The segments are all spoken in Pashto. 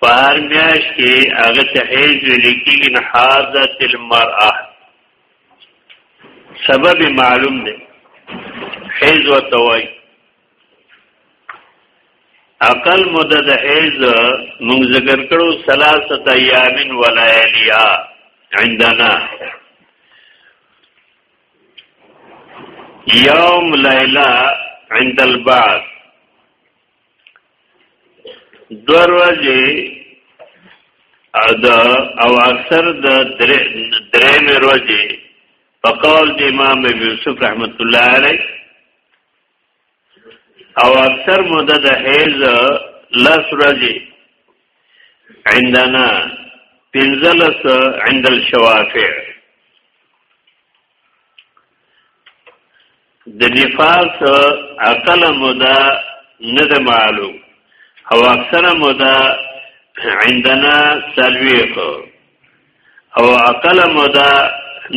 په هر میاش کې هغه ته حیض ویل کېږي نه حاضت المرأه سبب معلوم دی حیض ورته وایي اقل مدد حیض مونږ ذکر کړو ثلاثه ایام و لیالیا عندنا یوم لیلا عند البعض دروازه ادا او اکثر د درې مې روزي په قول د امام ابي يوسف رحمت الله عليه او اکثر مده د حیز لس روزي عندنا پنزلس عند الشوافع د نفاس عقل مدا نه د معلوم او اکثر مدا عندنا سلویق او عقل مدا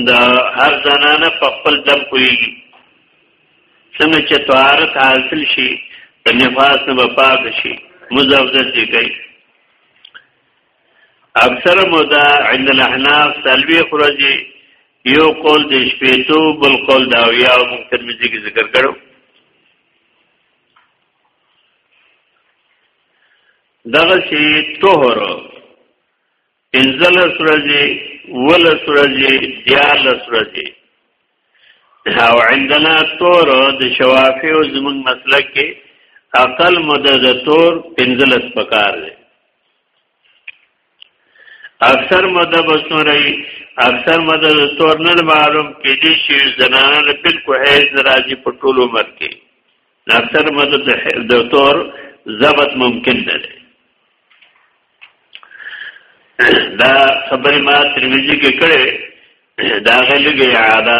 د هر زنانه په خپل دم کوي څنګه چې طهارت حاصل شي د نفاس نه پاک شي مزوجت دي کوي اکثر مودا عند الاحناف سلوی خرجی یو قول د شپېتو بل قول دا یا موږ ترمذی کې ذکر کړو دغه شی طهر انزل سرجی ول سرجی دیال سرجی او عندنا طور د شوافی او زمون مسلک کې اقل مدد طور انزلت پکار دی اکثر مده بسوري اکثر مده د تور نه معلوم کې دي چې زنانه له بالکل حیز راځي په ټول عمر کې اکثر مده د تور ضبط ممکن نه دی دا خبر ما ترمذی کې کړې دا غلګي عاده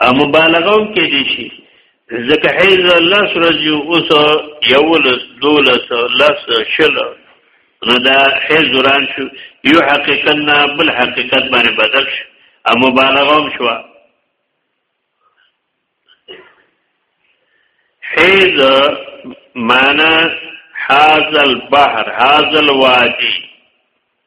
ا مبالغه هم کې دي شي ځکه حیز الله سورج اوس یولس دولس لس شل نو دا حیز وران شو یو حقیقت نه بل حقیقت باندې بدل شو ا مبالغه هم شو حیز معنا حاز البحر حاز الوادی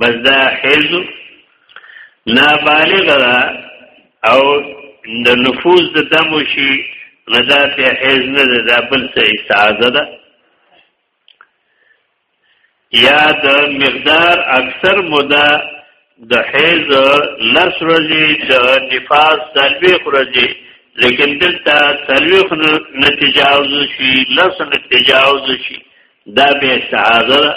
بس دا حیز نابالغ دا او د نفوذ د دم شي غدا ته حیز نه ده دا بل څه استعاذه ده یا د مقدار اکثر موده د حیز لس ورځې د نفاس سلوي ورځې لیکن دلته سلوي نه تجاوز شي لس نه تجاوز شي دا به استعاذه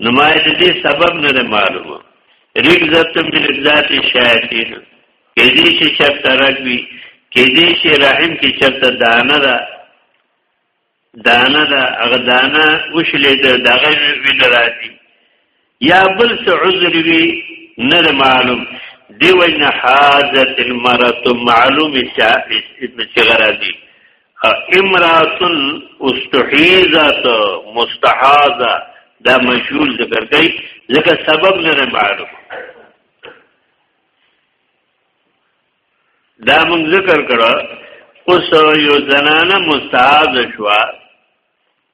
نو ما د دې سبب نه معلومه رجزت من رجزات الشیاطین کې دې چې چرته رګوي کې دې چې رحم کې چرته دانه ده دانه ده هغه دانه وشلې ده دغه ویل راځي یا بل څه عذر وی نه معلوم دیو ان حاجت المرأه معلوم شاء ابن صغرا دی امرات استحیزت مستحاضه دا مجهول ذکر کوي ځکه سبب نه معلوم دا موږ ذکر کړه اوس یو زنانه مستحاضه شوه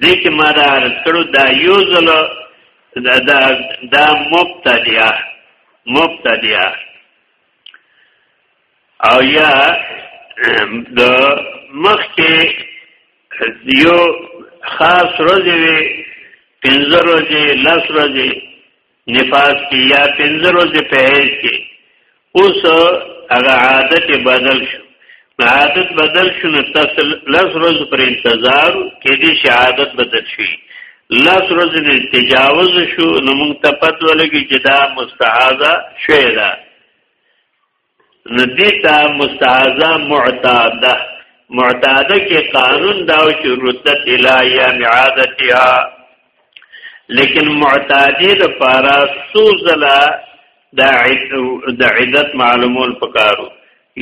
دې کې ما دا عرض کړو دا یو ځل دا دا, دا مبتدیه مبتدیه او یا د مخ کې یو خاص ورځې وي پنځه ورځې لس ورځې نفاس کې یا پنځه ورځې په حیض کې اوس هغه عادت بدل شو عادت بدل شو نو تاسو لس ورځې پر انتظار کې دې شي عادت بدل شي لس ورځې نه تجاوز شو نو موږ ته پد ولګي چې دا مستحاضه شوی ده ندیتا مستعزه معتاده معتاده کې قانون دا او چې ردت الهیا معادتها لیکن معتاده د پارا سوزلا د د عدت معلومول پکارو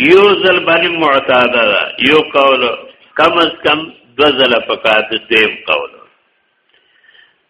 یو ځل باندې معتاده ده یو قول کم از کم دو ځله پکار د دیم قول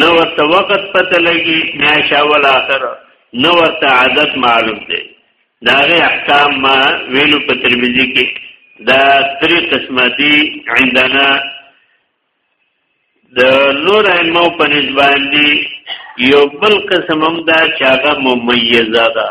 نو ورته وخت پته لګي میاش اول اخر نو ورته عادت معلوم دی دا غي احکام ما ویلو په ترمذی کې دا درې قسمه دي عندنا د نور ائمه په نسبت دي یو بل قسم هم دا چې هغه ممیزه ده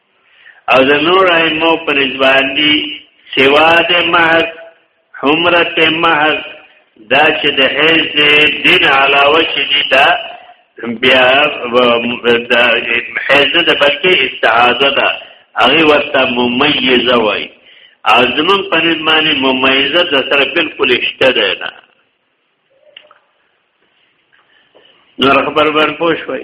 او د نور ائمو پر ځبان دي سوا د محض حمرت محض دا چې د حیز دین علاوه چې دي دا بیا د حیز د بلکې استعاذه ده هغه ورته ممیزه وای او زمون په نظمانه ممیزه د سره بالکل اشته ده نه نور خبر ور پوښوي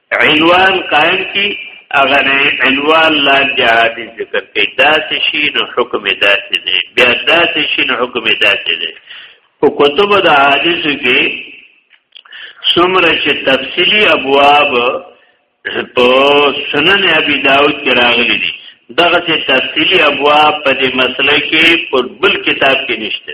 عنوان قائم کی اگر عنوان لاندې عادي ذکر کوي داسې شي نو حکم داسې دی بیا داسې شي نو حکم داسې دی په کتب د حدیث کې څومره چې تفصیلی ابواب په سنن ابي داود کې راغلي دي دغه چې تفصیلی ابواب په دې مسله کې په بل کتاب کې نشته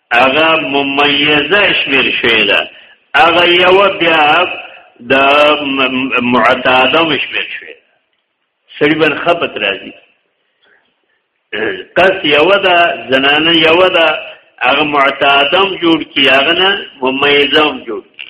هغه ممیزه شمیر شوی ده هغه یو بیا د معتاده مشمیر شوی سړي بن خپت راځي قص یو ده زنانه یو ده هغه معتادم جوړ کی هغه نه ممیزم جوړ کی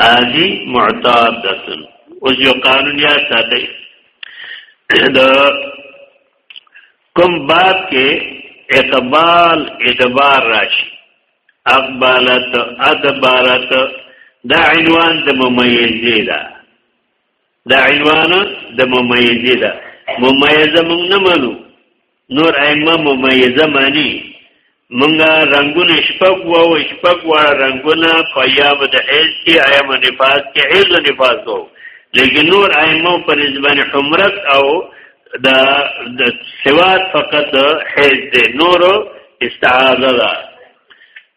هذه معتاده اوس یو قانون یا ساتي د کوم باب کې اقبال ادبار راشي اقبالت ادبارت دا عنوان د ممیزې ده دا عنوان د ممیزې ده ممیزه موږ نه منو نور ائمه ممیزه معنی منګه رنگونه شپږ وو شپږ واړه رنگونه په یام د حیض کې ایام نفاس کې حیض او نفاس وو لیکن نور ائمه په نسبت حمرت او د د سواد فقط حیض دی نور استعاذه ده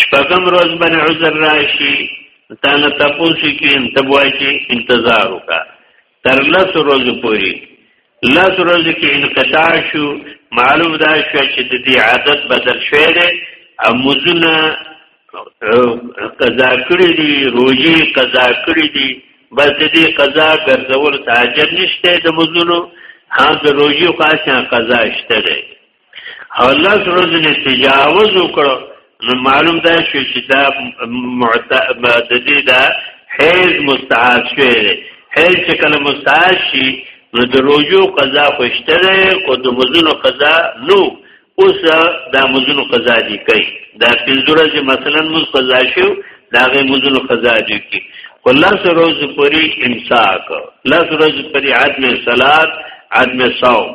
شپږم روز باندې عذر راشي تا نه تاسو کې انتبوای چې انتظار وکا تر لس روز پوری لس روز کې انقطاع شو معلوم دا شو چې د دې عادت بدل شوی دی او مزونه قضا کړی دی روزي قضا کړی دی بس دې قضا ګرځول تاجر نشته د مزونو ها د روزي خاصه قضا شته دی او لس ورځې نه تجاوز وکړو نو معلوم دا شو چې دا د دې دا حیز مستعاد شوی دی حیز چې کله مستعاد شي نو د روجو قضا خوشته دی او د مزونو قضا نو اوس دا مزونو قضا دی کوي دا پنځه ورځې مثلا مز قضا شو دا غي مزونو قضا دی کوي والله سروز پوری امساک الله سروز پوری عدم صلات عدم صوم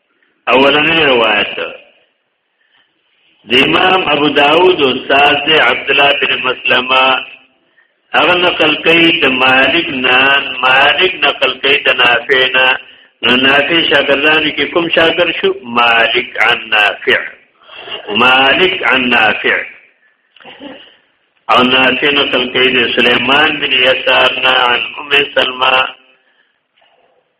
اولنې روایت د امام ابو داود استاد دی عبد الله بن مسلمه هغه نقل کوي د مالک نه مالک نقل کوي د نافع نه نو نافع شاګردان کې کوم شاګرد شو مالک عن نافع مالک عن نافع او نافع نقل کوي د سليمان بن يسار نه عن ام سلمہ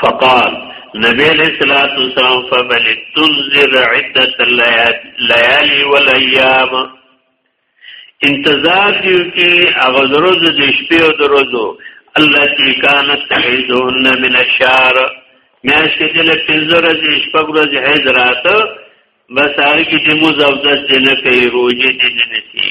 فقال نبی علیہ الصلوۃ والسلام فبل تنذر عدت الليالي والايام انتظار دیو کی هغه روز د شپې او د ورځو الله کی کانت تحیدون من الشهر میاش کې د پنځه ورځې شپږ ورځې حیض راته بس هغه کې د موزه او د نه کوي روزې دې نه نسی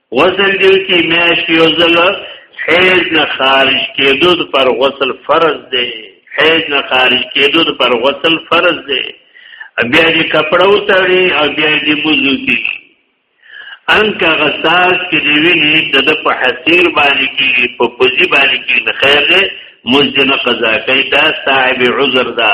غسل دی کی میاش یو ځل حیض نه خارج کېدو پر غسل فرض دی حیض نه خارج کېدو پر غسل فرض دی بیا دې کپڑا وتړي او بیا دې وضو کی انکه غساس کې دی ویني د په حسیر باندې کې په پوزي باندې کې خیر دی مزدنه قضا کوي دا صاحب عذر ده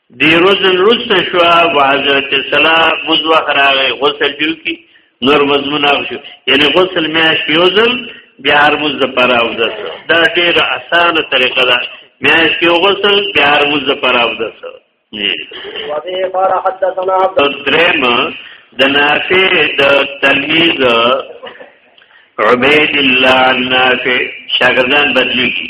دیروزن رست شو و حضرت سلام مزوخ راغی غسل دیو کی نور مضمون آغ شو یعنی غسل میاش یوزل بیا هر مز د پر او دس دا ډیر اسانه طریقه ده میاش یو غسل بیا هر مز د پر او دس درم د نافع د تلمیذ عبید الله نافع شاګردان بدلی کی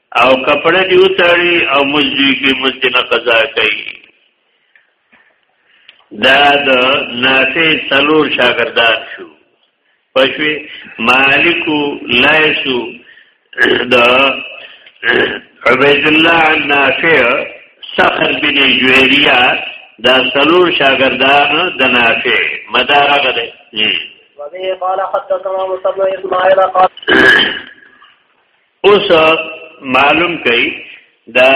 او کپڑا دی وتاړي او مزدي کې مزدي نه قضا کوي دا د نافع څلور شاګردان شو پښوی مالک لایسو دا عبید الله نافع صخر بن جویریه دا څلور شاګردان د نافع مدار غره وبه قال حدثنا مصطفى اسماعيل قال اوس معلوم کړي دا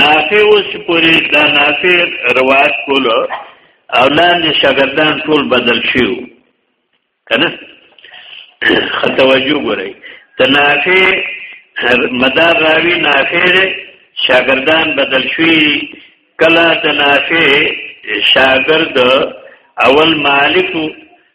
نافع اوس پوری دا نافع روایت کول او لاندې شاګردان ټول بدل شیو کنه ختوجو ګورئ تنافع مدار راوی نافع دی شاگردان بدل شوی کلا تنافع شاگرد اول مالک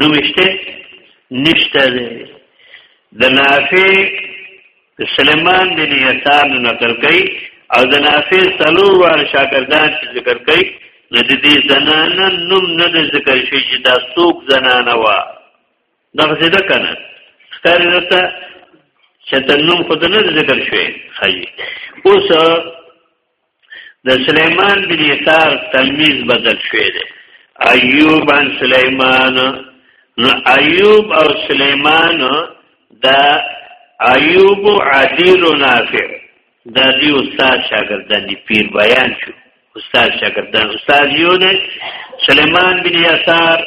نو مشته نشته دی د نافع سليمان د نیتان نقل کوي او د نافع سلور وار شاکردان چې ذکر کوي نو د دې زنانه نوم نه د ذکر شي چې دا څوک زنانه وا دغه څه ده کنه ستاره راته چې د نوم خود نه ذکر شوی خایي اوس د سليمان بن يسار تلميذ بدل شوی دی ايوب عن سليمان نو ايوب او سليمان دا ايوب عديل نافع دا دی استاد شاګردان دی پیر بیان شو استاد شاګردان استاد یو دی سليمان بن يسار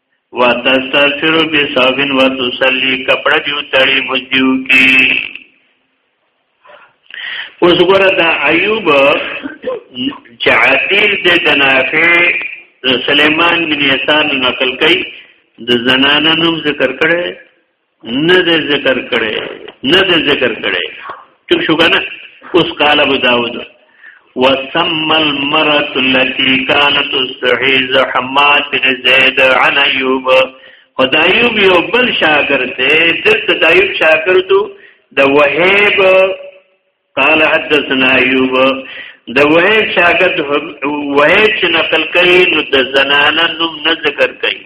وتستغفر بثوب وتصلي کپڑا دیو تړي مزدیو کی اوس ګره دا ایوب چې عادل د دنافع سليمان بن يسار نقل کوي د زنانه نوم ذکر کړي نه دې ذکر کړي نه دې ذکر کړي ټیک شو کنه اوس قال ابو داود وسم المرأة التي كانت تستحيز حماد بن زيد عن ايوب خدایوب یو بل شاګرد دی دلته دایوب شاګردو د وهیب قال حدثنا ایوب د وهیب شاګرد وهیب چې نقل کوي نو د زنانه نوم نه ذکر کوي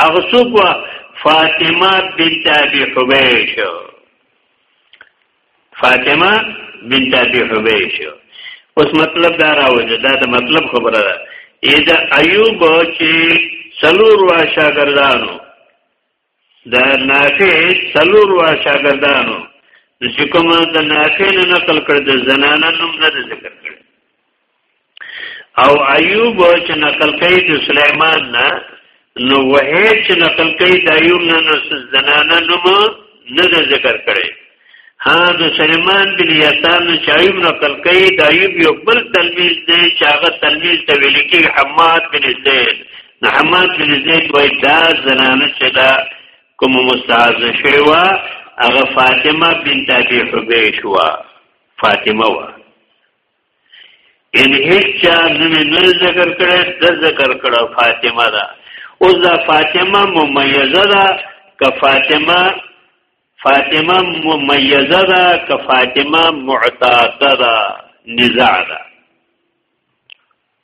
هغه څوک وا فاطمه بنت ابي حبيش فاطمه بنت ابي حبيش اوس مطلب دا راوځي دا د مطلب خبره ده اې دا ايوب چې سلور وا شاګردانو دا نافع سلور وا شاګردانو چې کومه د نافع نه نقل کړ د زنانه نوم نه ذکر کړ او ایوب چې نقل کوي د سليمان نه نو وه چې نقل کوي د ایوب نه نو زنانه نوم نه ذکر کړي ها د سليمان بن یسان چې ایوب نقل کوي د ایوب یو بل تلمیذ دی چې هغه تلمیذ ته ویل کې حماد بن زید نو حماد بن زید وای دا زنانه چې دا کوم مستعاذ شوی و هغه فاطمه بنت ابي حبيش و فاطمه و ان هیچا نوم نه ذکر کړي د ذکر کړه فاطمه دا اوس دا فاطمه ممیزه ده که فاطمه فاطمه ممیزه ده که فاطمه معتاده ده نزاع ده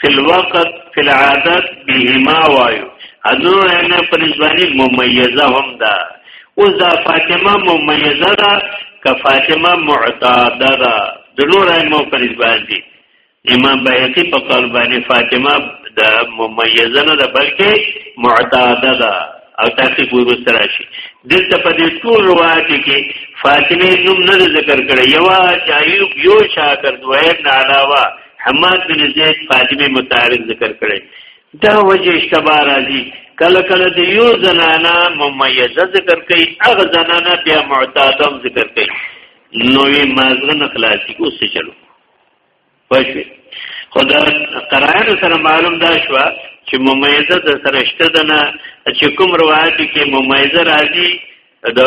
فی الوقت فی العادت بهما وایو انو انا پنځبانی ممیزه هم ده اوس دا فاطمه ممیزه ده که فاطمه معتاده ده د نور ائمه پنځبان دي امام بیهقی په قول باندې فاطمه د ممیزه نه ده بلکې معتاده ده او تاسو ګورو سره شي دلته په دې ټول روایت کې فاطمه نوم نه ذکر کړي یو ایوب یو شاکر دویم نه علاوه حماد بن زید فاطمه متعارف ذکر کړي دا وجه اشتباه راځي کله کله د یو زنانا ممیزه ذکر کوي هغه زنانا بیا معتادم ذکر کوي نوې مازغه نه خلاصي اوس چلو پښې خو دا قرائن سره معلوم دا شو چې ممیزه د سره شته ده نه چې کوم روایت کې ممیزه راځي د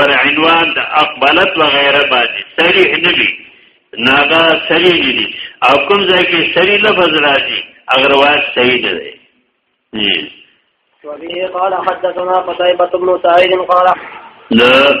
بر عنوان د اقبلت و غیره باندې صریح نه دي ناغا صریح نه دي او کوم ځای کې صریح لفظ راځي اگر روایت صحیح نه دی وبه قال حدثنا قتيبة بن سعيد قال لا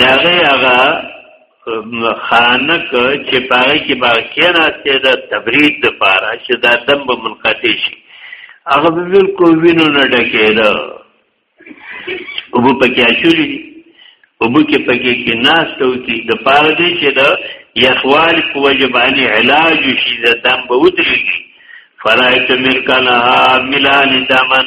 دا غي هغه خانک چې پاره کې باقی راستي د تبرید د پاره چې دا دم به منقطع شي هغه بالکل وینو نه ډکېده او په پکې اچولې دي او په کې پکې کې ناس ته وتی د پاره دې چې دا یخوال په وجبانی علاج شي د دم به ودرېږي فرایت ملکنا ملان دمن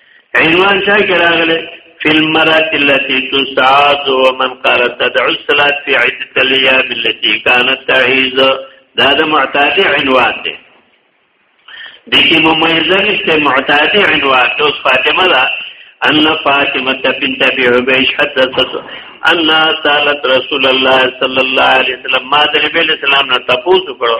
عنوان شای کې راغلی فی المرأة التي تستعاذ ومن قال تدعو الصلاة في عدة الأيام التي كانت تعيذ دا د معتادی عنوان دی د کی ممیزه نشته معتادی عنوان د اوس فاطمه دا ان فاطمه بنت ابي عبيش حدثت ان سالت رسول الله صلى الله عليه وسلم ما د نبی اسلام نه تاسو کړو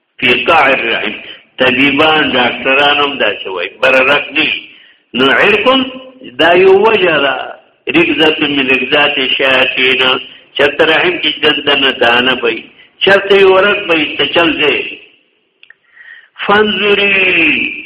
فی قاع الرحم طبيبان ډاکټران هم دا څه وایي بر رک نه نو عرقم دا یو وجه ده رکزت من رکزات شیاطین چرته رحم کې دندنه دانه وي چرته یو ورک وي ته چل دې فنزوري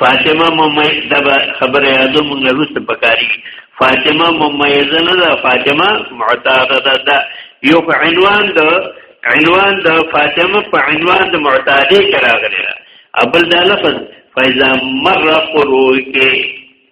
فاطمه ممیز دا خبره یادو مونږ روس په کاری فاطمه ممیز نه دا فاطمه معتاده ده دا یو په عنوان د عنوان د فاطمه په عنوان د معتاده کراغلی ابل دا لفظ فاذا مر خروج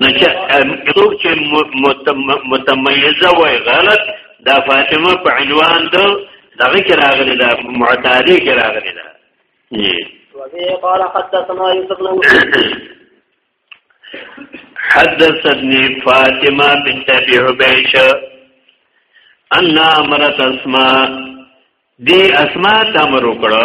نو چې څوک چې متميزه وای غلط دا فاطمه په عنوان ده دغه کې راغلي دا معتادي کې راغلي دا وبه قال حدثنا يوسف بن حدثتني فاطمه بنت ابي حبيش ان امرت اسماء دي اسماء تمر وکړه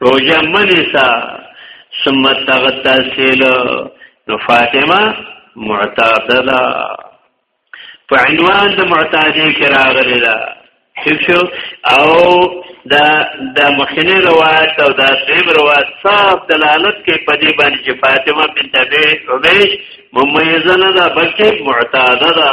روجه منسا ثم تغتسل نو فاطمه معتادلا په عنوان د معتادی کې راغلی دا شو او دا د مخینه روایت او دا سیم روایت صاحب دلالت کې په دې باندې چې فاطمه بنت ابي عبيش ممیزه نه ده بلکې معتاده ده